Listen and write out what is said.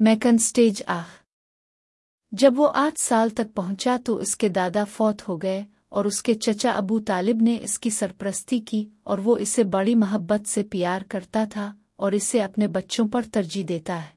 McKeon stage आह जब वो आठ साल तक पहुँचा तो इसके दादा फौत हो गए और उसके चचा अबू तालिब ने इसकी सरपरस्ती की और वो इसे बड़ी मोहब्बत से प्यार करता था और इसे अपने बच्चों पर तरजीह देता है।